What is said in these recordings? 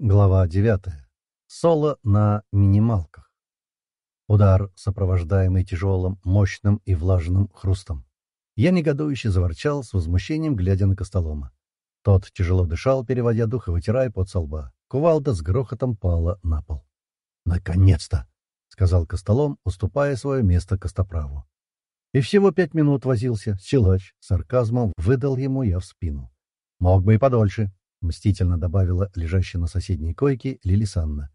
Глава 9. Соло на минималках. Удар, сопровождаемый тяжелым, мощным и влажным хрустом. Я негодующе заворчал, с возмущением глядя на Костолома. Тот тяжело дышал, переводя дух и вытирая пот со лба. Кувалда с грохотом пала на пол. «Наконец-то!» — сказал Костолом, уступая свое место Костоправу. И всего пять минут возился. Силач сарказмом выдал ему я в спину. «Мог бы и подольше», — мстительно добавила лежащая на соседней койке Лили Санна.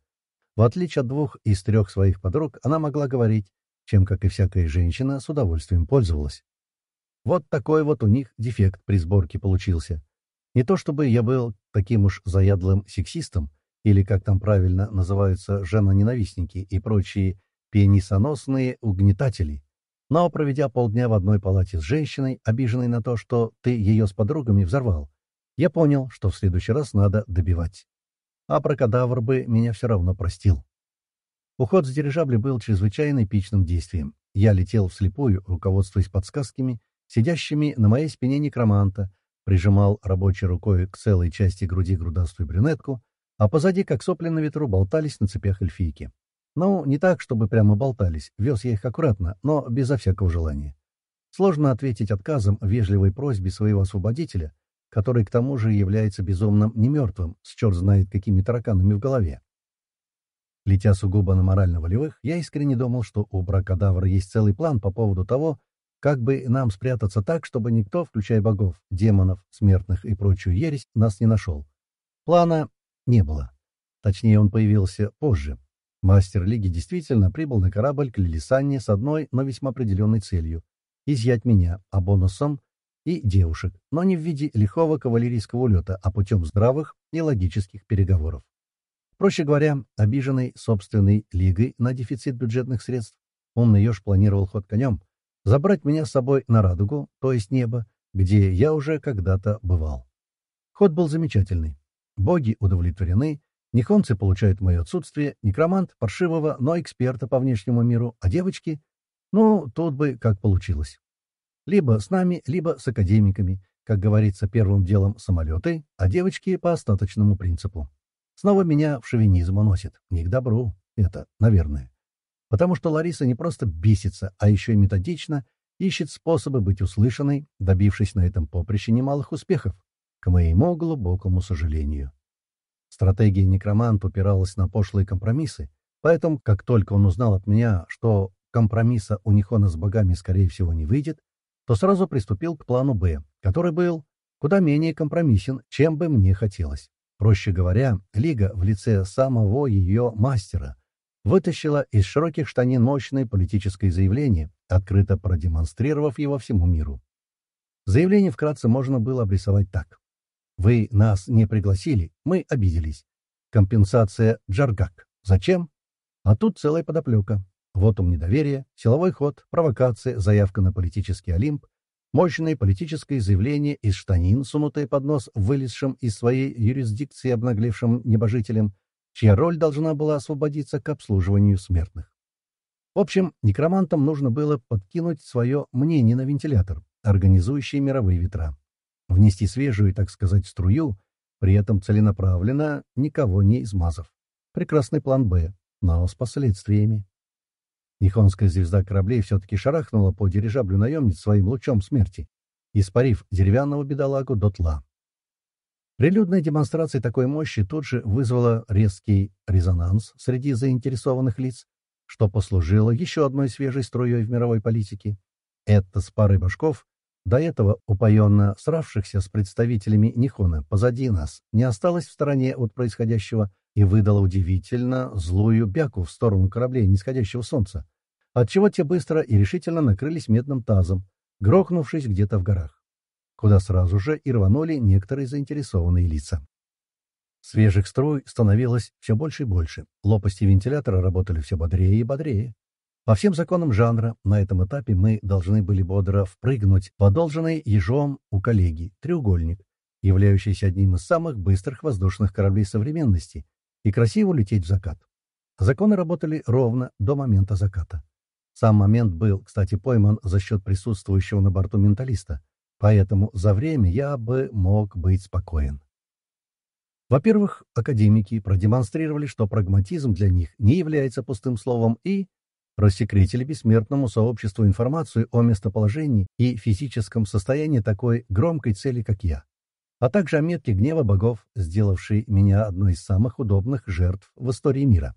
В отличие от двух из трех своих подруг, она могла говорить, чем, как и всякая женщина, с удовольствием пользовалась. Вот такой вот у них дефект при сборке получился. Не то чтобы я был таким уж заядлым сексистом, или, как там правильно называются, женоненавистники и прочие пенисоносные угнетатели, но, проведя полдня в одной палате с женщиной, обиженной на то, что ты ее с подругами взорвал, я понял, что в следующий раз надо добивать. А про кадавр бы меня все равно простил. Уход с дирижабля был чрезвычайно эпичным действием. Я летел вслепую, руководствуясь подсказками, сидящими на моей спине некроманта, прижимал рабочей рукой к целой части груди грудастую брюнетку, а позади, как сопли на ветру, болтались на цепях эльфийки. Ну, не так, чтобы прямо болтались, вез я их аккуратно, но безо всякого желания. Сложно ответить отказом вежливой просьбе своего освободителя, который к тому же является безумным немертвым, с черт знает какими тараканами в голове. Летя сугубо на морально-волевых, я искренне думал, что у бракодавра есть целый план по поводу того, как бы нам спрятаться так, чтобы никто, включая богов, демонов, смертных и прочую ересь, нас не нашел. Плана не было. Точнее, он появился позже. Мастер Лиги действительно прибыл на корабль к Лилисанне с одной, но весьма определенной целью — изъять меня, а бонусом и девушек, но не в виде лихого кавалерийского улета, а путем здравых и логических переговоров. Проще говоря, обиженный собственной лигой на дефицит бюджетных средств, умный еж планировал ход конем, забрать меня с собой на радугу, то есть небо, где я уже когда-то бывал. Ход был замечательный. Боги удовлетворены, нихонцы получают мое отсутствие, некромант паршивого, но эксперта по внешнему миру, а девочки... Ну, тут бы как получилось. Либо с нами, либо с академиками. Как говорится, первым делом самолеты, а девочки по остаточному принципу. Снова меня в шовинизм уносит. Не к добру. Это, наверное. Потому что Лариса не просто бесится, а еще и методично ищет способы быть услышанной, добившись на этом поприще немалых успехов, к моему глубокому сожалению. Стратегия некромант упиралась на пошлые компромиссы, поэтому, как только он узнал от меня, что компромисса у Нихона с богами, скорее всего, не выйдет, то сразу приступил к плану «Б», который был куда менее компромиссен, чем бы мне хотелось. Проще говоря, Лига в лице самого ее мастера вытащила из широких штанин мощное политическое заявление, открыто продемонстрировав его всему миру. Заявление вкратце можно было обрисовать так. «Вы нас не пригласили, мы обиделись. Компенсация Джаргак. Зачем? А тут целая подоплека. Вотум недоверия, силовой ход, провокация, заявка на политический Олимп, мощное политическое заявление из штанин, сунутое под нос вылезшим из своей юрисдикции обнаглевшим небожителем, чья роль должна была освободиться к обслуживанию смертных. В общем, некромантам нужно было подкинуть свое мнение на вентилятор, организующий мировые ветра. Внести свежую, так сказать, струю, при этом целенаправленно, никого не измазав. Прекрасный план «Б», но с последствиями. Нихонская звезда кораблей все-таки шарахнула по дирижаблю наемниц своим лучом смерти, испарив деревянного бедолагу дотла. Прилюдная демонстрация такой мощи тут же вызвала резкий резонанс среди заинтересованных лиц, что послужило еще одной свежей струей в мировой политике. Это с парой башков, до этого упоенно сравшихся с представителями Нихона позади нас, не осталось в стороне от происходящего и выдала удивительно злую бяку в сторону кораблей нисходящего солнца, отчего те быстро и решительно накрылись медным тазом, грохнувшись где-то в горах, куда сразу же и рванули некоторые заинтересованные лица. Свежих струй становилось все больше и больше, лопасти вентилятора работали все бодрее и бодрее. По всем законам жанра на этом этапе мы должны были бодро впрыгнуть в одолженный ежом у коллеги треугольник, являющийся одним из самых быстрых воздушных кораблей современности, и красиво лететь в закат. Законы работали ровно до момента заката. Сам момент был, кстати, пойман за счет присутствующего на борту менталиста, поэтому за время я бы мог быть спокоен. Во-первых, академики продемонстрировали, что прагматизм для них не является пустым словом и рассекретили бессмертному сообществу информацию о местоположении и физическом состоянии такой громкой цели, как я, а также о метке гнева богов, сделавшей меня одной из самых удобных жертв в истории мира.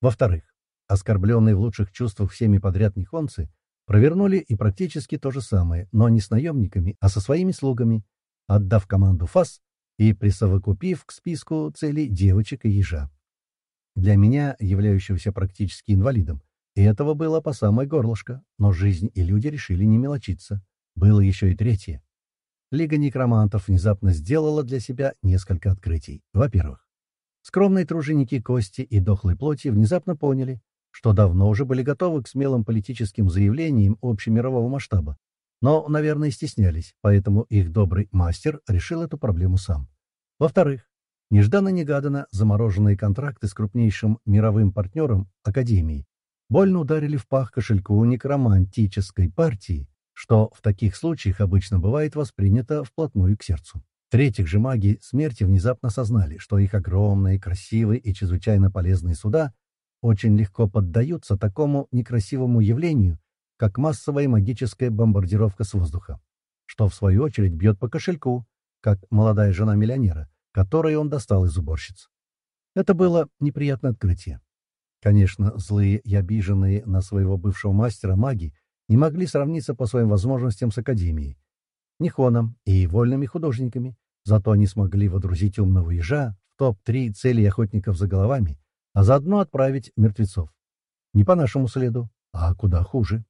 Во-вторых, оскорбленные в лучших чувствах всеми подряд нихонцы провернули и практически то же самое, но не с наемниками, а со своими слугами, отдав команду ФАС и присовокупив к списку целей девочек и ежа. Для меня, являющегося практически инвалидом, этого было по самое горлышко, но жизнь и люди решили не мелочиться. Было еще и третье. Лига некромантов внезапно сделала для себя несколько открытий. Во-первых, скромные труженики кости и дохлой плоти внезапно поняли, что давно уже были готовы к смелым политическим заявлениям общемирового масштаба, но, наверное, стеснялись, поэтому их добрый мастер решил эту проблему сам. Во-вторых, нежданно-негаданно замороженные контракты с крупнейшим мировым партнером Академией больно ударили в пах кошельку некромантической партии, что в таких случаях обычно бывает воспринято вплотную к сердцу. В-третьих же маги смерти внезапно осознали, что их огромные, красивые и чрезвычайно полезные суда очень легко поддаются такому некрасивому явлению, как массовая магическая бомбардировка с воздуха, что в свою очередь бьет по кошельку, как молодая жена миллионера, которой он достал из уборщиц. Это было неприятное открытие. Конечно, злые и обиженные на своего бывшего мастера маги не могли сравниться по своим возможностям с Академией, Нихоном и вольными художниками, зато они смогли водрузить умного ежа в топ-3 целей охотников за головами, а заодно отправить мертвецов. Не по нашему следу, а куда хуже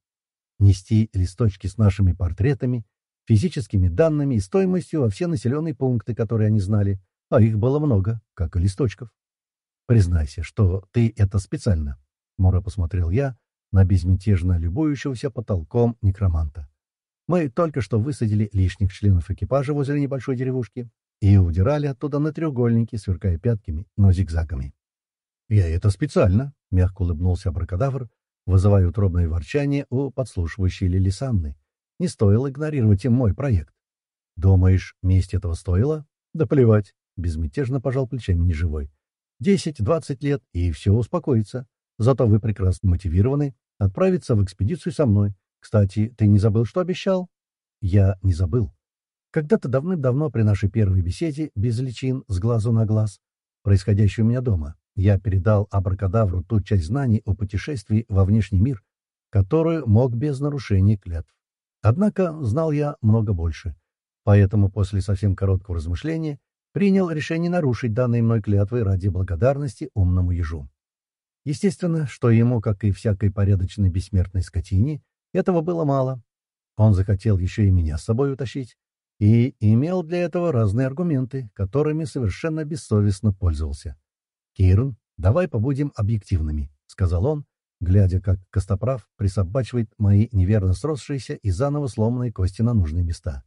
нести листочки с нашими портретами, физическими данными и стоимостью во все населенные пункты, которые они знали, а их было много, как и листочков. «Признайся, что ты это специально», — Мора посмотрел я на безмятежно любующегося потолком некроманта. «Мы только что высадили лишних членов экипажа возле небольшой деревушки и удирали оттуда на треугольнике, сверкая пятками, но зигзагами». «Я это специально», — мягко улыбнулся абракадавр, вызывая утробное ворчание у подслушивающей Лилисанны. Не стоило игнорировать им мой проект. «Думаешь, месть этого стоила?» «Да плевать!» — безмятежно пожал плечами неживой. «Десять-двадцать лет, и все успокоится. Зато вы прекрасно мотивированы отправиться в экспедицию со мной. Кстати, ты не забыл, что обещал?» «Я не забыл. Когда-то давным-давно при нашей первой беседе, без личин, с глазу на глаз, происходящей у меня дома, я передал абракадавру ту часть знаний о путешествии во внешний мир, которую мог без нарушений клятв. Однако знал я много больше, поэтому после совсем короткого размышления принял решение нарушить данные мной клятвы ради благодарности умному ежу. Естественно, что ему, как и всякой порядочной бессмертной скотине, этого было мало. Он захотел еще и меня с собой утащить, и имел для этого разные аргументы, которыми совершенно бессовестно пользовался. «Кирн, давай побудем объективными», — сказал он, глядя, как Костоправ присобачивает мои неверно сросшиеся и заново сломанные кости на нужные места.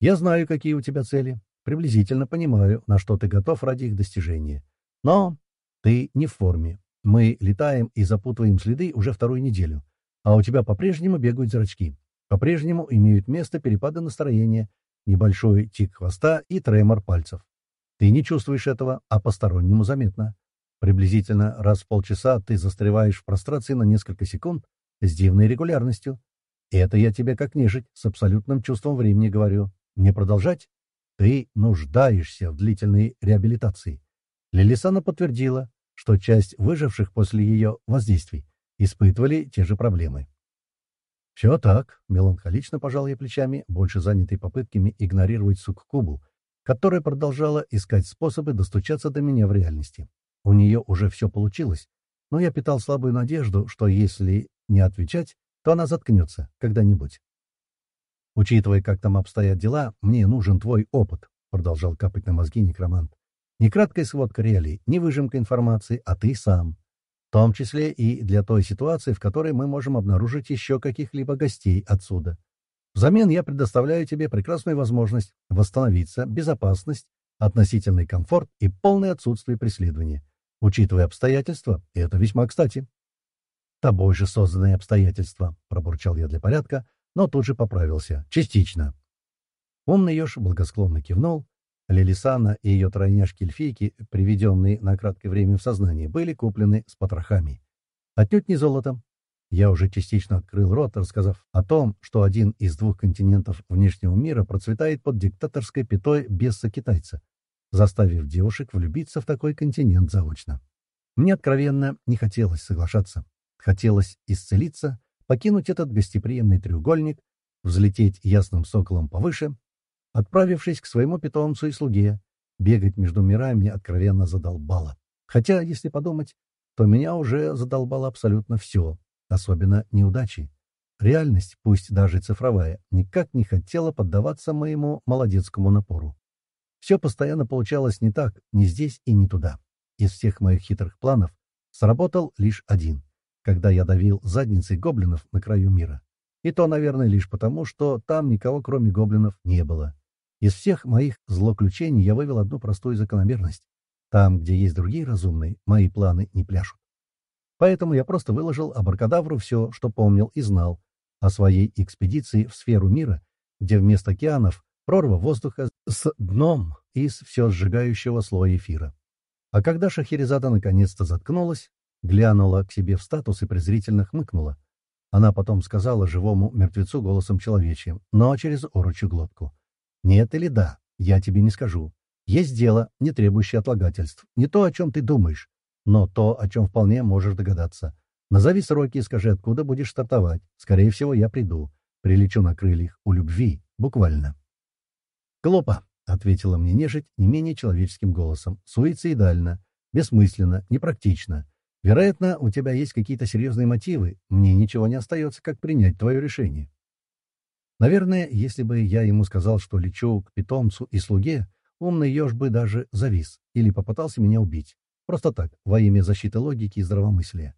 «Я знаю, какие у тебя цели, приблизительно понимаю, на что ты готов ради их достижения. Но ты не в форме. Мы летаем и запутываем следы уже вторую неделю, а у тебя по-прежнему бегают зрачки. По-прежнему имеют место перепады настроения, небольшой тик хвоста и тремор пальцев. Ты не чувствуешь этого, а постороннему заметно. Приблизительно раз в полчаса ты застреваешь в прострации на несколько секунд с дивной регулярностью. Это я тебе как нежить с абсолютным чувством времени говорю. Не продолжать? Ты нуждаешься в длительной реабилитации. Лилисана подтвердила, что часть выживших после ее воздействий испытывали те же проблемы. «Все так», — меланхолично пожал я плечами, больше занятый попытками игнорировать Суккубу, которая продолжала искать способы достучаться до меня в реальности. У нее уже все получилось, но я питал слабую надежду, что если не отвечать, то она заткнется когда-нибудь. «Учитывая, как там обстоят дела, мне нужен твой опыт», — продолжал капать на мозги некромант. «Не краткая сводка реалий, не выжимка информации, а ты сам. В том числе и для той ситуации, в которой мы можем обнаружить еще каких-либо гостей отсюда. Взамен я предоставляю тебе прекрасную возможность восстановиться, безопасность, относительный комфорт и полное отсутствие преследования. Учитывая обстоятельства, это весьма кстати. «Тобой же созданные обстоятельства», — пробурчал я для порядка, но тут же поправился. «Частично». Умный еж благосклонно кивнул Лилисана и ее тройняшки-эльфийки, приведенные на краткое время в сознание, были куплены с потрохами. Отнюдь не золотом. Я уже частично открыл рот, рассказав о том, что один из двух континентов внешнего мира процветает под диктаторской пятой беса-китайца, заставив девушек влюбиться в такой континент заочно. Мне откровенно не хотелось соглашаться. Хотелось исцелиться, покинуть этот гостеприимный треугольник, взлететь ясным соколом повыше, отправившись к своему питомцу и слуге, бегать между мирами откровенно задолбало. Хотя, если подумать, то меня уже задолбало абсолютно все, особенно неудачи. Реальность, пусть даже цифровая, никак не хотела поддаваться моему молодецкому напору. Все постоянно получалось не так, ни здесь и не туда. Из всех моих хитрых планов сработал лишь один, когда я давил задницей гоблинов на краю мира. И то, наверное, лишь потому, что там никого, кроме гоблинов, не было. Из всех моих злоключений я вывел одну простую закономерность. Там, где есть другие разумные, мои планы не пляшут. Поэтому я просто выложил абракадавру все, что помнил и знал о своей экспедиции в сферу мира, где вместо океанов прорва воздуха с дном из все сжигающего слоя эфира. А когда Шахерезада наконец-то заткнулась, глянула к себе в статус и презрительно хмыкнула, она потом сказала живому мертвецу голосом человечьим, но через оручью глотку. «Нет или да, я тебе не скажу. Есть дело, не требующее отлагательств. Не то, о чем ты думаешь, но то, о чем вполне можешь догадаться. Назови сроки и скажи, откуда будешь стартовать. Скорее всего, я приду. Прилечу на крыльях у любви. Буквально. «Глупо», — ответила мне нежить не менее человеческим голосом. «Суицидально. Бессмысленно. Непрактично. Вероятно, у тебя есть какие-то серьезные мотивы. Мне ничего не остается, как принять твое решение». Наверное, если бы я ему сказал, что лечу к питомцу и слуге, умный еж бы даже завис или попытался меня убить. Просто так, во имя защиты логики и здравомыслия.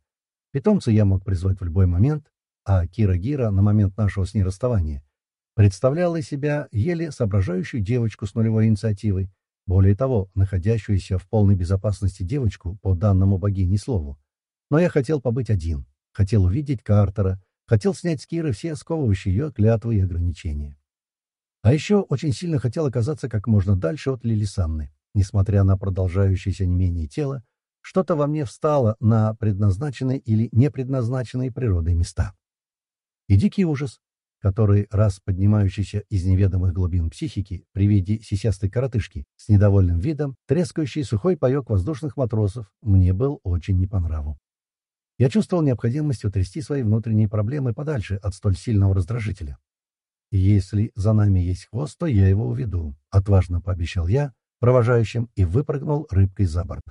Питомца я мог призвать в любой момент, а Кира Гира на момент нашего с ней расставания представляла из себя еле соображающую девочку с нулевой инициативой, более того, находящуюся в полной безопасности девочку, по данному богине слову. Но я хотел побыть один, хотел увидеть Картера, хотел снять с Киры все сковывающие ее клятвы и ограничения. А еще очень сильно хотел оказаться как можно дальше от Лилисанны. Несмотря на продолжающееся не менее тело, что-то во мне встало на предназначенные или непредназначенные природой места. И дикий ужас, который, раз поднимающийся из неведомых глубин психики при виде сисястой коротышки с недовольным видом, трескающий сухой паек воздушных матросов, мне был очень не по нраву. Я чувствовал необходимость утрясти свои внутренние проблемы подальше от столь сильного раздражителя. «Если за нами есть хвост, то я его уведу», — отважно пообещал я, провожающим и выпрыгнул рыбкой за борт.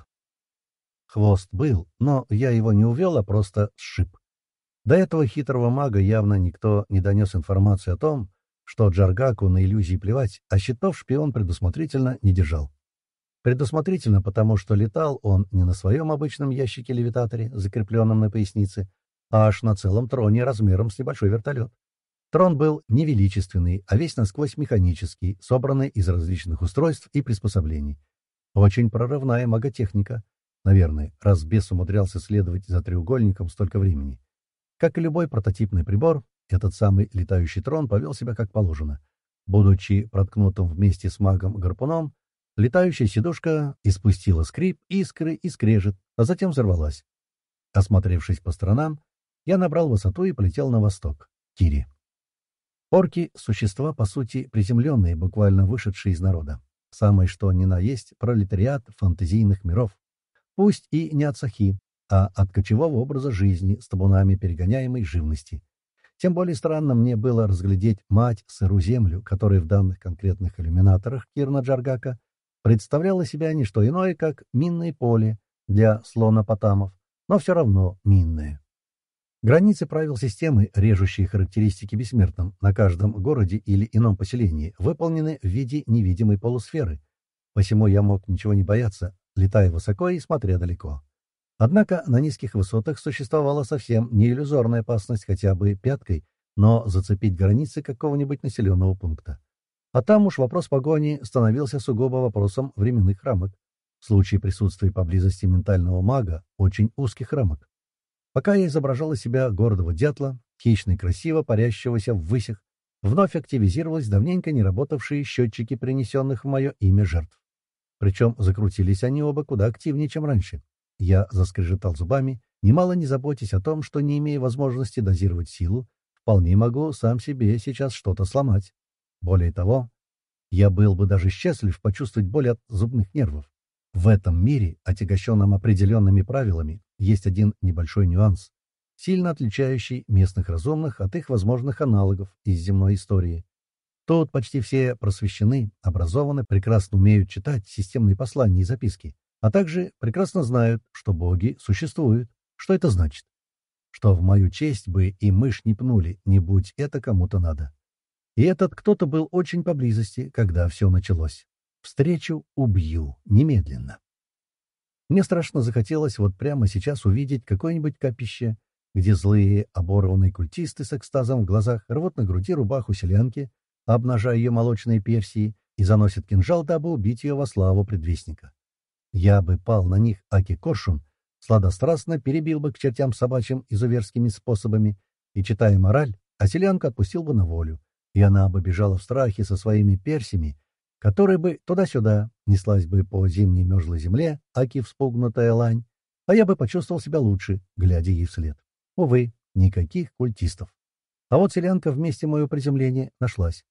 Хвост был, но я его не увел, а просто сшиб. До этого хитрого мага явно никто не донес информацию о том, что Джаргаку на иллюзии плевать, а щитов шпион предусмотрительно не держал. Предусмотрительно, потому что летал он не на своем обычном ящике-левитаторе, закрепленном на пояснице, а аж на целом троне размером с небольшой вертолет. Трон был невеличественный, а весь насквозь механический, собранный из различных устройств и приспособлений. Очень прорывная маготехника. Наверное, раз бес умудрялся следовать за треугольником столько времени. Как и любой прототипный прибор, этот самый летающий трон повел себя как положено. Будучи проткнутым вместе с магом-гарпуном, летающая сидушка испустила скрип, искры и скрежет, а затем взорвалась. Осмотревшись по сторонам, я набрал высоту и полетел на восток, Кири. Орки — существа, по сути, приземленные, буквально вышедшие из народа. Самое что ни на есть пролетариат фантазийных миров. Пусть и не от сахи, а от кочевого образа жизни с табунами перегоняемой живности. Тем более странно мне было разглядеть мать сыру землю, которая в данных конкретных иллюминаторах Кирна Джаргака представляла себя не что иное, как минное поле для слона-потамов, но все равно минное. Границы правил системы, режущие характеристики бессмертным на каждом городе или ином поселении, выполнены в виде невидимой полусферы. Посему я мог ничего не бояться, летая высоко и смотря далеко. Однако на низких высотах существовала совсем не иллюзорная опасность хотя бы пяткой, но зацепить границы какого-нибудь населенного пункта. А там уж вопрос погони становился сугубо вопросом временных рамок. В случае присутствия поблизости ментального мага очень узких рамок. Пока я изображал из себя гордого дятла, хищно и красиво парящегося в высях, вновь активизировались давненько не работавшие счетчики принесенных в мое имя жертв. Причем закрутились они оба куда активнее, чем раньше. Я заскрежетал зубами, немало не заботясь о том, что, не имея возможности дозировать силу, вполне могу сам себе сейчас что-то сломать. Более того, я был бы даже счастлив почувствовать боль от зубных нервов. В этом мире, отягощенном определенными правилами, есть один небольшой нюанс, сильно отличающий местных разумных от их возможных аналогов из земной истории. Тут почти все просвещены, образованы, прекрасно умеют читать системные послания и записки, а также прекрасно знают, что боги существуют. Что это значит? Что в мою честь бы и мышь не пнули, не будь это кому-то надо. И этот кто-то был очень поблизости, когда все началось. Встречу убью немедленно. Мне страшно захотелось вот прямо сейчас увидеть какое-нибудь капище, где злые оборванные культисты с экстазом в глазах рвут на груди рубаху селянки, обнажая ее молочные персии, и заносят кинжал, дабы убить ее во славу предвестника. Я бы пал на них, аки коршун, сладострастно перебил бы к чертям собачьим изуверскими способами и, читая мораль, а селянку отпустил бы на волю, и она бы бежала в страхе со своими персями, которые бы туда-сюда неслась бы по зимней мерзлой земле, аки вспугнутая лань, а я бы почувствовал себя лучше, глядя ей вслед. Увы, никаких культистов. А вот селянка вместе мое приземление нашлась.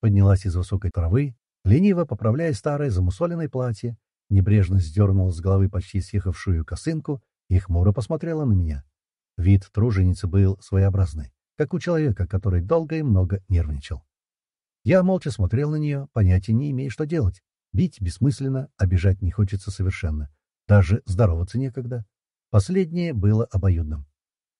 Поднялась из высокой травы, лениво поправляя старое замусоленное платье, небрежно сдернула с головы почти съехавшую косынку и хмуро посмотрела на меня. Вид труженицы был своеобразный, как у человека, который долго и много нервничал. Я молча смотрел на нее, понятия не имея, что делать. Бить бессмысленно, обижать не хочется совершенно. Даже здороваться некогда. Последнее было обоюдным.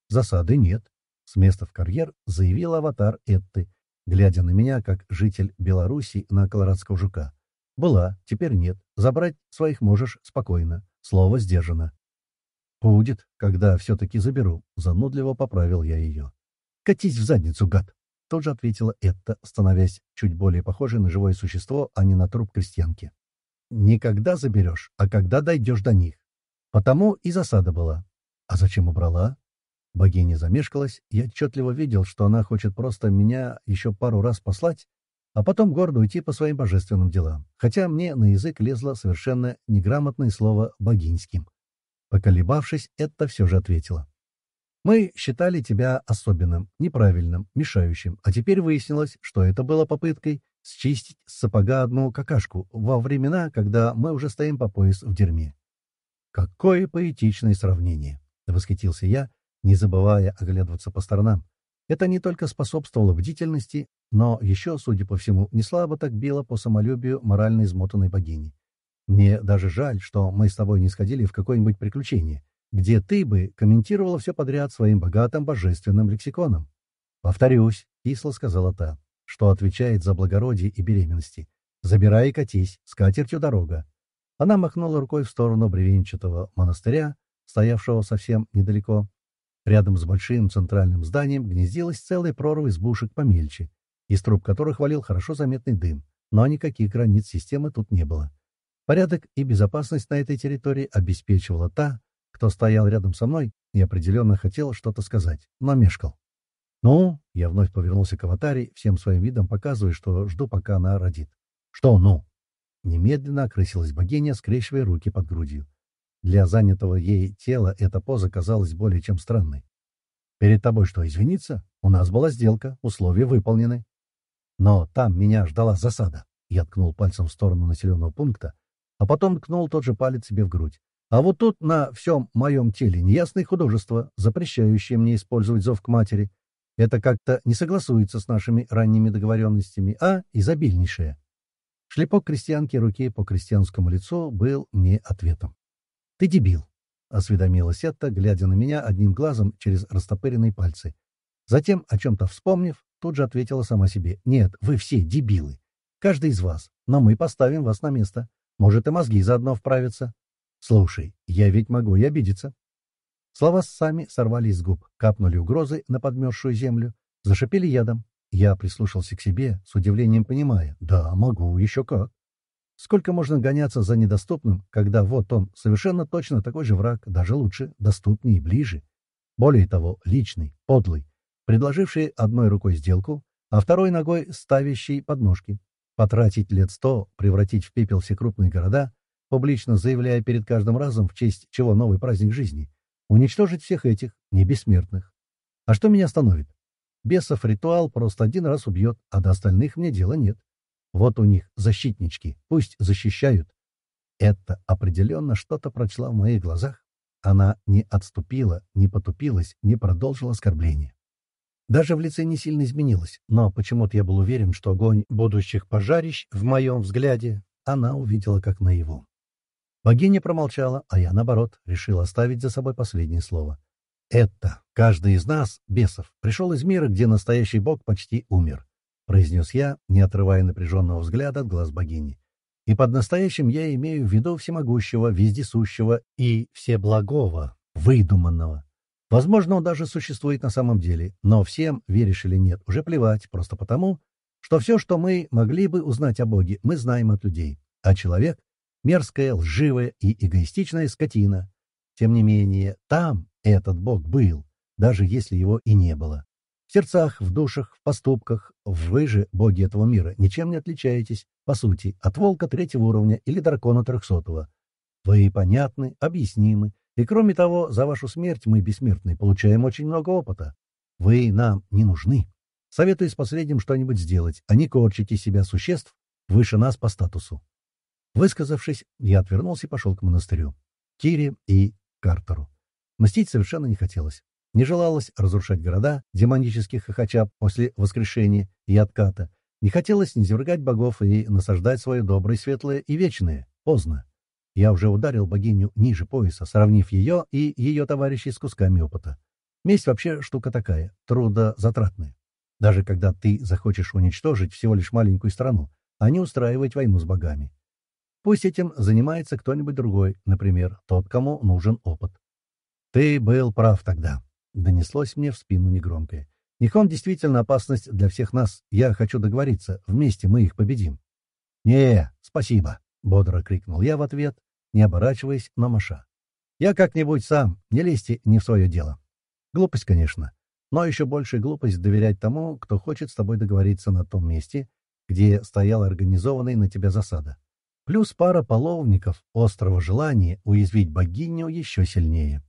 Засады нет. С места в карьер заявил аватар Этты, глядя на меня, как житель Беларуси на колорадского жука. Была, теперь нет. Забрать своих можешь спокойно. Слово сдержано. «Будет, когда все-таки заберу», — занудливо поправил я ее. «Катись в задницу, гад!» Тут же ответила Этта, становясь чуть более похожей на живое существо, а не на труп крестьянки. «Никогда заберешь, а когда дойдешь до них. Потому и засада была. А зачем убрала?» Богиня замешкалась, я отчетливо видел, что она хочет просто меня еще пару раз послать, а потом гордо уйти по своим божественным делам, хотя мне на язык лезло совершенно неграмотное слово «богинским». Поколебавшись, это все же ответила. Мы считали тебя особенным, неправильным, мешающим, а теперь выяснилось, что это было попыткой счистить с сапога одну какашку во времена, когда мы уже стоим по пояс в дерьме. «Какое поэтичное сравнение!» — восхитился я, не забывая оглядываться по сторонам. Это не только способствовало бдительности, но еще, судя по всему, не слабо так било по самолюбию морально измотанной богини. Мне даже жаль, что мы с тобой не сходили в какое-нибудь приключение, где ты бы комментировала все подряд своим богатым божественным лексиконом. «Повторюсь», — кисло сказала та, что отвечает за благородие и беременности. «Забирай и катись, с катертью дорога». Она махнула рукой в сторону бревенчатого монастыря, стоявшего совсем недалеко. Рядом с большим центральным зданием гнездилась целая прорва избушек помельче, из труб которых валил хорошо заметный дым, но никаких границ системы тут не было. Порядок и безопасность на этой территории обеспечивала та, кто стоял рядом со мной и определенно хотел что-то сказать, но мешкал. «Ну?» — я вновь повернулся к аватаре, всем своим видом показывая, что жду, пока она родит. «Что «ну?» Немедленно окрысилась богиня, скрещивая руки под грудью. Для занятого ей тела эта поза казалась более чем странной. «Перед тобой что, извиниться? У нас была сделка, условия выполнены». «Но там меня ждала засада», — я ткнул пальцем в сторону населенного пункта, а потом ткнул тот же палец себе в грудь. А вот тут на всем моем теле неясное художество, запрещающее мне использовать зов к матери. Это как-то не согласуется с нашими ранними договоренностями, а изобильнейшее. Шлепок крестьянки руки по крестьянскому лицу был мне ответом. «Ты дебил», — осведомилась это, глядя на меня одним глазом через растопыренные пальцы. Затем, о чем-то вспомнив, тут же ответила сама себе. «Нет, вы все дебилы. Каждый из вас. Но мы поставим вас на место. Может, и мозги заодно вправятся. «Слушай, я ведь могу и обидеться». Слова сами сорвались с губ, капнули угрозы на подмерзшую землю, зашипели ядом. Я прислушался к себе, с удивлением понимая. «Да, могу, еще как». Сколько можно гоняться за недоступным, когда вот он, совершенно точно такой же враг, даже лучше, доступнее и ближе. Более того, личный, подлый, предложивший одной рукой сделку, а второй ногой ставящий подножки. Потратить лет сто, превратить в пепел все крупные города, публично заявляя перед каждым разом, в честь чего новый праздник жизни, уничтожить всех этих, не бессмертных. А что меня остановит? Бесов ритуал просто один раз убьет, а до остальных мне дела нет. Вот у них защитнички, пусть защищают. Это определенно что-то прочла в моих глазах. Она не отступила, не потупилась, не продолжила оскорбление. Даже в лице не сильно изменилась, но почему-то я был уверен, что огонь будущих пожарищ в моем взгляде она увидела как наяву. Богиня промолчала, а я, наоборот, решил оставить за собой последнее слово. «Это каждый из нас, бесов, пришел из мира, где настоящий бог почти умер», — произнес я, не отрывая напряженного взгляда от глаз богини. «И под настоящим я имею в виду всемогущего, вездесущего и всеблагого, выдуманного. Возможно, он даже существует на самом деле, но всем, веришь или нет, уже плевать, просто потому, что все, что мы могли бы узнать о Боге, мы знаем от людей, а человек — мерзкая, лживая и эгоистичная скотина. Тем не менее, там этот Бог был, даже если его и не было. В сердцах, в душах, в поступках вы же, боги этого мира, ничем не отличаетесь, по сути, от волка третьего уровня или дракона трехсотого. Вы понятны, объяснимы, и кроме того, за вашу смерть мы, бессмертные, получаем очень много опыта. Вы нам не нужны. Советую с последним что-нибудь сделать, а не корчите себя существ выше нас по статусу. Высказавшись, я отвернулся и пошел к монастырю. Кире и Картеру. Мстить совершенно не хотелось. Не желалось разрушать города, демонических хохоча после воскрешения и отката. Не хотелось низвергать богов и насаждать свое доброе, светлое и вечное. Поздно. Я уже ударил богиню ниже пояса, сравнив ее и ее товарищей с кусками опыта. Месть вообще штука такая, трудозатратная. Даже когда ты захочешь уничтожить всего лишь маленькую страну, а не устраивать войну с богами. Пусть этим занимается кто-нибудь другой, например, тот, кому нужен опыт. «Ты был прав тогда», — донеслось мне в спину негромкое. «Никон действительно опасность для всех нас. Я хочу договориться. Вместе мы их победим». «Не, спасибо», — бодро крикнул я в ответ не оборачиваясь на Маша. «Я как-нибудь сам, не лезьте не в свое дело». Глупость, конечно, но еще большая глупость доверять тому, кто хочет с тобой договориться на том месте, где стояла организованная на тебя засада. Плюс пара половников острого желания уязвить богиню еще сильнее.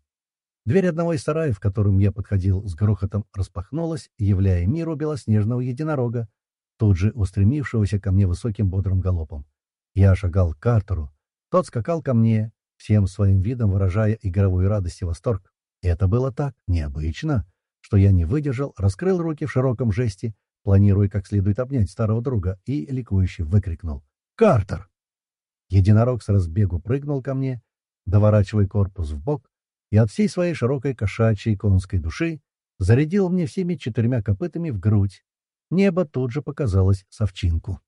Дверь одного из сараев, которым я подходил, с грохотом распахнулась, являя миру белоснежного единорога, тут же устремившегося ко мне высоким бодрым галопом. Я шагал к Картеру, тот скакал ко мне, всем своим видом выражая игровую радость и восторг. Это было так необычно, что я не выдержал, раскрыл руки в широком жесте, планируя как следует обнять старого друга, и ликующе выкрикнул «Картер!». Единорог с разбегу прыгнул ко мне, доворачивая корпус в бок, и от всей своей широкой кошачьей конской души зарядил мне всеми четырьмя копытами в грудь. Небо тут же показалось совчинку.